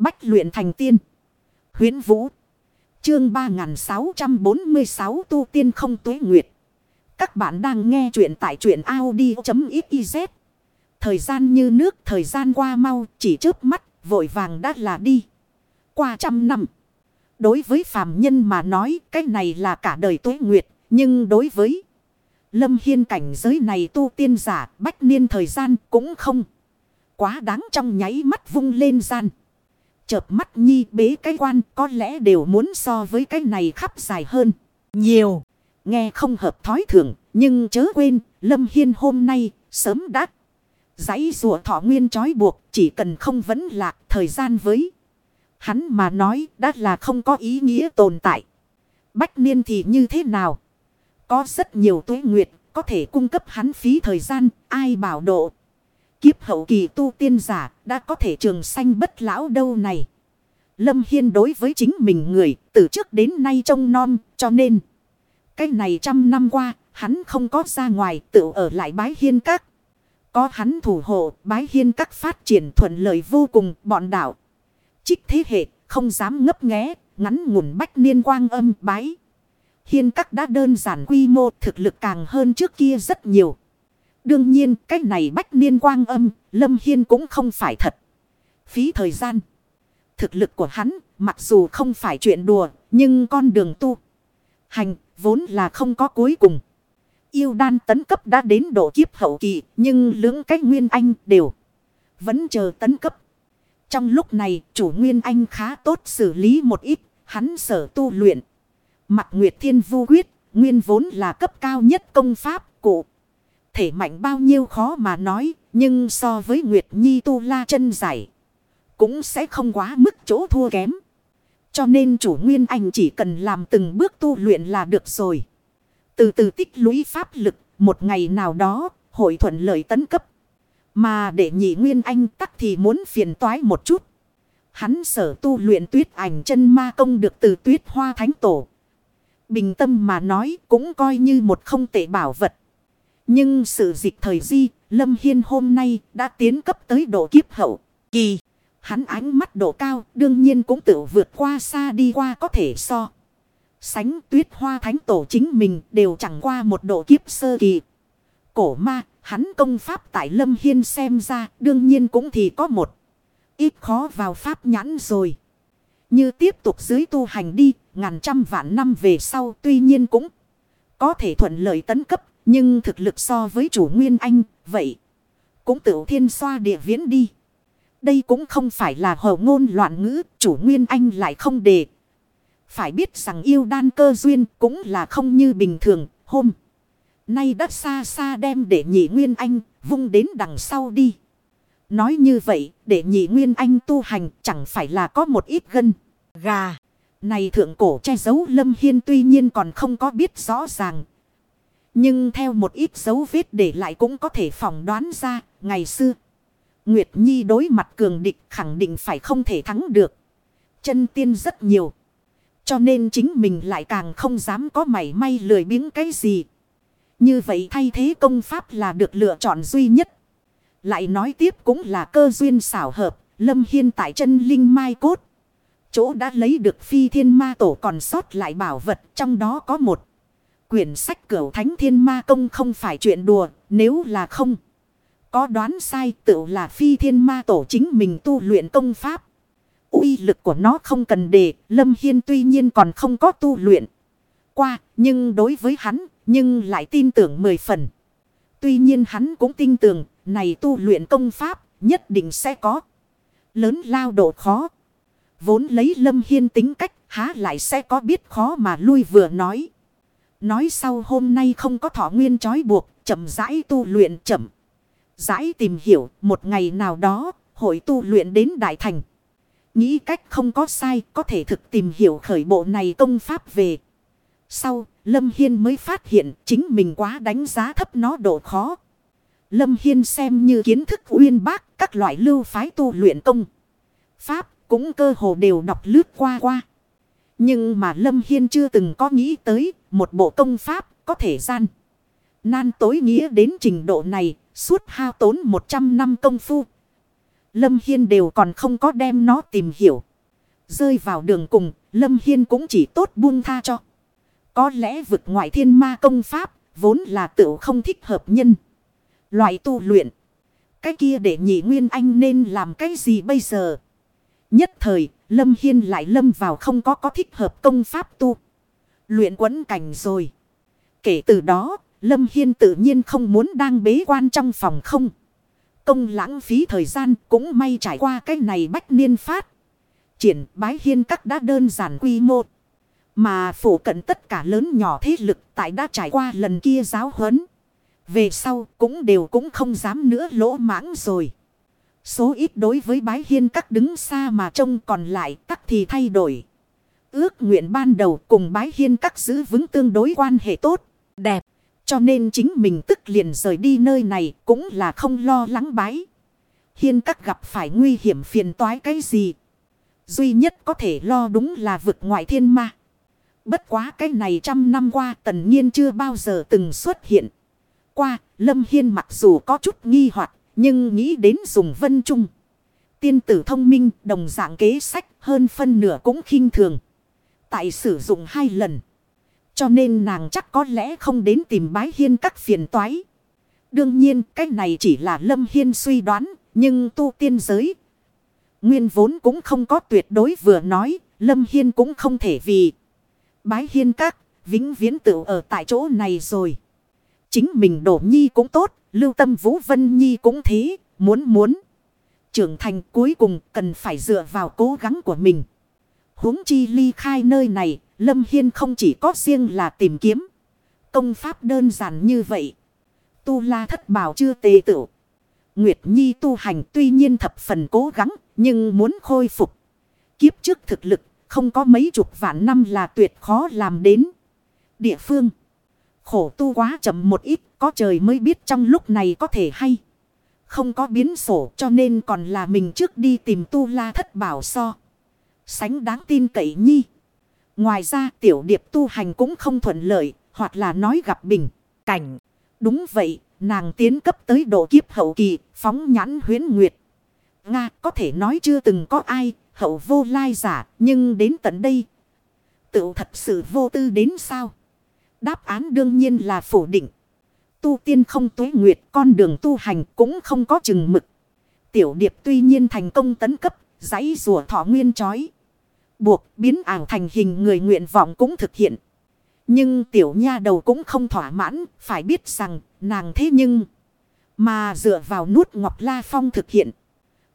Bách luyện thành tiên. huyễn Vũ. Chương 3646 tu tiên không tuế nguyệt. Các bạn đang nghe truyện tại truyện Audi.xyz. Thời gian như nước, thời gian qua mau, chỉ trước mắt, vội vàng đã là đi. Qua trăm năm. Đối với phàm nhân mà nói, cái này là cả đời tuế nguyệt, nhưng đối với Lâm Hiên cảnh giới này tu tiên giả, bách niên thời gian cũng không. Quá đáng trong nháy mắt vung lên gian. Chợp mắt nhi bế cái quan, có lẽ đều muốn so với cái này khắp dài hơn. Nhiều. Nghe không hợp thói thường. Nhưng chớ quên. Lâm Hiên hôm nay, sớm đã. Giấy rùa thọ nguyên trói buộc. Chỉ cần không vấn lạc thời gian với. Hắn mà nói, đã là không có ý nghĩa tồn tại. Bách niên thì như thế nào? Có rất nhiều tuế nguyệt. Có thể cung cấp hắn phí thời gian. Ai bảo độ. Kiếp hậu kỳ tu tiên giả đã có thể trường sanh bất lão đâu này. Lâm Hiên đối với chính mình người, từ trước đến nay trông non cho nên. Cái này trăm năm qua, hắn không có ra ngoài tự ở lại bái hiên các. Có hắn thủ hộ, bái hiên các phát triển thuận lợi vô cùng, bọn đảo. Trích thế hệ, không dám ngấp nghé, ngắn ngủn bách niên quang âm bái. Hiên các đã đơn giản quy mô, thực lực càng hơn trước kia rất nhiều. Đương nhiên cái này bách niên quang âm, Lâm Hiên cũng không phải thật. Phí thời gian. Thực lực của hắn, mặc dù không phải chuyện đùa, nhưng con đường tu. Hành, vốn là không có cuối cùng. Yêu đan tấn cấp đã đến độ kiếp hậu kỳ, nhưng lưỡng cách nguyên anh đều vẫn chờ tấn cấp. Trong lúc này, chủ nguyên anh khá tốt xử lý một ít, hắn sở tu luyện. Mặt Nguyệt Thiên Vu Quyết, nguyên vốn là cấp cao nhất công pháp, cụ thể mạnh bao nhiêu khó mà nói, nhưng so với Nguyệt Nhi tu la chân giải, cũng sẽ không quá mức chỗ thua kém. Cho nên chủ nguyên anh chỉ cần làm từng bước tu luyện là được rồi. Từ từ tích lũy pháp lực, một ngày nào đó, hội thuận lợi tấn cấp. Mà để nhị nguyên anh tắc thì muốn phiền toái một chút. Hắn sở tu luyện tuyết ảnh chân ma công được từ tuyết hoa thánh tổ. Bình tâm mà nói cũng coi như một không tệ bảo vật. Nhưng sự dịch thời di, Lâm Hiên hôm nay đã tiến cấp tới độ kiếp hậu. Kỳ, hắn ánh mắt độ cao, đương nhiên cũng tự vượt qua xa đi qua có thể so. Sánh tuyết hoa thánh tổ chính mình đều chẳng qua một độ kiếp sơ kỳ. Cổ ma, hắn công pháp tại Lâm Hiên xem ra, đương nhiên cũng thì có một. Ít khó vào pháp nhãn rồi. Như tiếp tục dưới tu hành đi, ngàn trăm vạn năm về sau tuy nhiên cũng có thể thuận lợi tấn cấp nhưng thực lực so với chủ nguyên anh, vậy cũng tự thiên xoa địa viễn đi. Đây cũng không phải là hậu ngôn loạn ngữ, chủ nguyên anh lại không đề. Phải biết rằng yêu đan cơ duyên cũng là không như bình thường, hôm. Nay đã xa xa đem để nhị nguyên anh, vung đến đằng sau đi. Nói như vậy, để nhị nguyên anh tu hành chẳng phải là có một ít gân, gà. Này thượng cổ che giấu lâm hiên tuy nhiên còn không có biết rõ ràng, nhưng theo một ít dấu vết để lại cũng có thể phỏng đoán ra, ngày xưa. Nguyệt Nhi đối mặt cường địch khẳng định phải không thể thắng được. Chân tiên rất nhiều. Cho nên chính mình lại càng không dám có mảy may lười biếng cái gì. Như vậy thay thế công pháp là được lựa chọn duy nhất. Lại nói tiếp cũng là cơ duyên xảo hợp. Lâm Hiên tại chân linh mai cốt. Chỗ đã lấy được phi thiên ma tổ còn sót lại bảo vật, trong đó có một. Quyển sách cửu thánh thiên ma công không phải chuyện đùa, nếu là không. Có đoán sai tự là phi thiên ma tổ chính mình tu luyện công pháp. uy lực của nó không cần đề, Lâm Hiên tuy nhiên còn không có tu luyện. Qua, nhưng đối với hắn, nhưng lại tin tưởng mười phần. Tuy nhiên hắn cũng tin tưởng, này tu luyện công pháp, nhất định sẽ có. Lớn lao độ khó. Vốn lấy Lâm Hiên tính cách, há lại sẽ có biết khó mà lui vừa nói. Nói sau hôm nay không có thọ nguyên trói buộc, chậm rãi tu luyện chậm. Rãi tìm hiểu một ngày nào đó, hội tu luyện đến đại thành. Nghĩ cách không có sai, có thể thực tìm hiểu khởi bộ này công pháp về. Sau, Lâm Hiên mới phát hiện chính mình quá đánh giá thấp nó độ khó. Lâm Hiên xem như kiến thức uyên bác các loại lưu phái tu luyện công. Pháp cũng cơ hồ đều đọc lướt qua qua. Nhưng mà Lâm Hiên chưa từng có nghĩ tới một bộ công pháp có thể gian. Nan tối nghĩa đến trình độ này suốt hao tốn 100 năm công phu. Lâm Hiên đều còn không có đem nó tìm hiểu. Rơi vào đường cùng, Lâm Hiên cũng chỉ tốt buông tha cho. Có lẽ vực ngoại thiên ma công pháp, vốn là tự không thích hợp nhân. Loại tu luyện. Cái kia để nhị nguyên anh nên làm cái gì bây giờ? Nhất thời, Lâm Hiên lại lâm vào không có có thích hợp công pháp tu. Luyện quấn cảnh rồi. Kể từ đó, Lâm Hiên tự nhiên không muốn đang bế quan trong phòng không. Công lãng phí thời gian cũng may trải qua cái này bách niên phát. Triển bái hiên các đã đơn giản quy mô. Mà phủ cận tất cả lớn nhỏ thế lực tại đã trải qua lần kia giáo huấn. Về sau cũng đều cũng không dám nữa lỗ mãng rồi. Số ít đối với bái hiên các đứng xa mà trông còn lại các thì thay đổi. Ước nguyện ban đầu cùng bái hiên các giữ vững tương đối quan hệ tốt, đẹp. Cho nên chính mình tức liền rời đi nơi này cũng là không lo lắng bái. Hiên các gặp phải nguy hiểm phiền toái cái gì. Duy nhất có thể lo đúng là vực ngoại thiên ma. Bất quá cái này trăm năm qua tần nhiên chưa bao giờ từng xuất hiện. Qua, Lâm Hiên mặc dù có chút nghi hoặc nhưng nghĩ đến dùng vân trung. Tiên tử thông minh, đồng dạng kế sách, hơn phân nửa cũng khinh thường. Tại sử dụng hai lần. Cho nên nàng chắc có lẽ không đến tìm bái hiên các phiền toái. Đương nhiên, cái này chỉ là lâm hiên suy đoán. Nhưng tu tiên giới. Nguyên vốn cũng không có tuyệt đối vừa nói. Lâm hiên cũng không thể vì. Bái hiên các. Vĩnh viễn tự ở tại chỗ này rồi. Chính mình đổ nhi cũng tốt. Lưu tâm Vũ Vân Nhi cũng thế. Muốn muốn. Trưởng thành cuối cùng cần phải dựa vào cố gắng của mình. huống chi ly khai nơi này, Lâm Hiên không chỉ có riêng là tìm kiếm. Công pháp đơn giản như vậy. Tu la thất bảo chưa tề tự. Nguyệt Nhi tu hành tuy nhiên thập phần cố gắng. Nhưng muốn khôi phục. Kiếp trước thực lực. Không có mấy chục vạn năm là tuyệt khó làm đến. Địa phương. Khổ tu quá chậm một ít. Có trời mới biết trong lúc này có thể hay. Không có biến sổ cho nên còn là mình trước đi tìm tu la thất bảo so. Sánh đáng tin cậy nhi. Ngoài ra tiểu điệp tu hành cũng không thuận lợi, hoặc là nói gặp bình, cảnh. Đúng vậy, nàng tiến cấp tới độ kiếp hậu kỳ, phóng nhãn huyến nguyệt. Nga có thể nói chưa từng có ai, hậu vô lai giả, nhưng đến tận đây. Tự thật sự vô tư đến sao? Đáp án đương nhiên là phủ định. Tu tiên không tuế nguyệt, con đường tu hành cũng không có chừng mực. Tiểu điệp tuy nhiên thành công tấn cấp, giấy rùa thọ nguyên chói buộc biến ảo thành hình người nguyện vọng cũng thực hiện. Nhưng tiểu nha đầu cũng không thỏa mãn, phải biết rằng nàng thế nhưng mà dựa vào nuốt Ngọc La Phong thực hiện.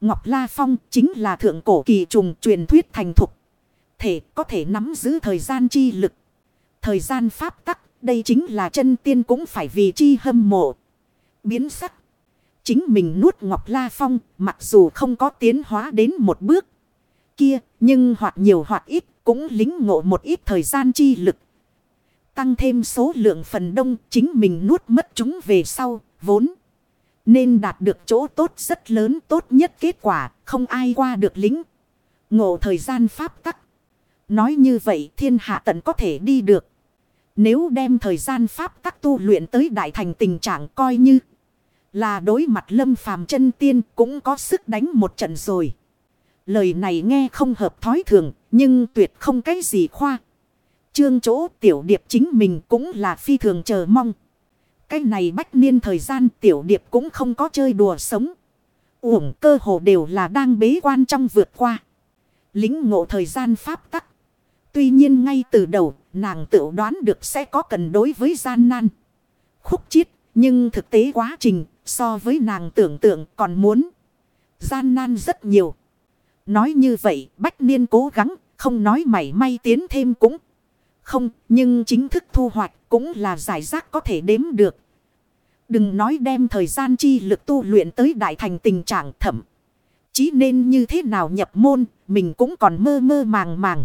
Ngọc La Phong chính là thượng cổ kỳ trùng truyền thuyết thành thục. Thể có thể nắm giữ thời gian chi lực. Thời gian pháp tắc, đây chính là chân tiên cũng phải vì chi hâm mộ. Biến sắc. Chính mình nuốt Ngọc La Phong, mặc dù không có tiến hóa đến một bước kia, nhưng hoặc nhiều hoặc ít cũng lính ngộ một ít thời gian chi lực. Tăng thêm số lượng phần đông chính mình nuốt mất chúng về sau, vốn. Nên đạt được chỗ tốt rất lớn tốt nhất kết quả, không ai qua được lính. Ngộ thời gian pháp tắc. Nói như vậy thiên hạ tận có thể đi được. Nếu đem thời gian pháp tắc tu luyện tới đại thành tình trạng coi như là đối mặt lâm phàm chân tiên cũng có sức đánh một trận rồi. Lời này nghe không hợp thói thường, nhưng tuyệt không cái gì khoa. Trương chỗ tiểu điệp chính mình cũng là phi thường chờ mong. Cái này bách niên thời gian tiểu điệp cũng không có chơi đùa sống. Uổng cơ hồ đều là đang bế quan trong vượt qua. Lính ngộ thời gian pháp tắc. Tuy nhiên ngay từ đầu nàng tự đoán được sẽ có cần đối với gian nan. Khúc chiết nhưng thực tế quá trình so với nàng tưởng tượng còn muốn gian nan rất nhiều. Nói như vậy, Bách Niên cố gắng, không nói mảy may tiến thêm cũng không, nhưng chính thức thu hoạch cũng là giải rác có thể đếm được. Đừng nói đem thời gian chi lực tu luyện tới đại thành tình trạng thẩm. Chí nên như thế nào nhập môn, mình cũng còn mơ mơ màng màng.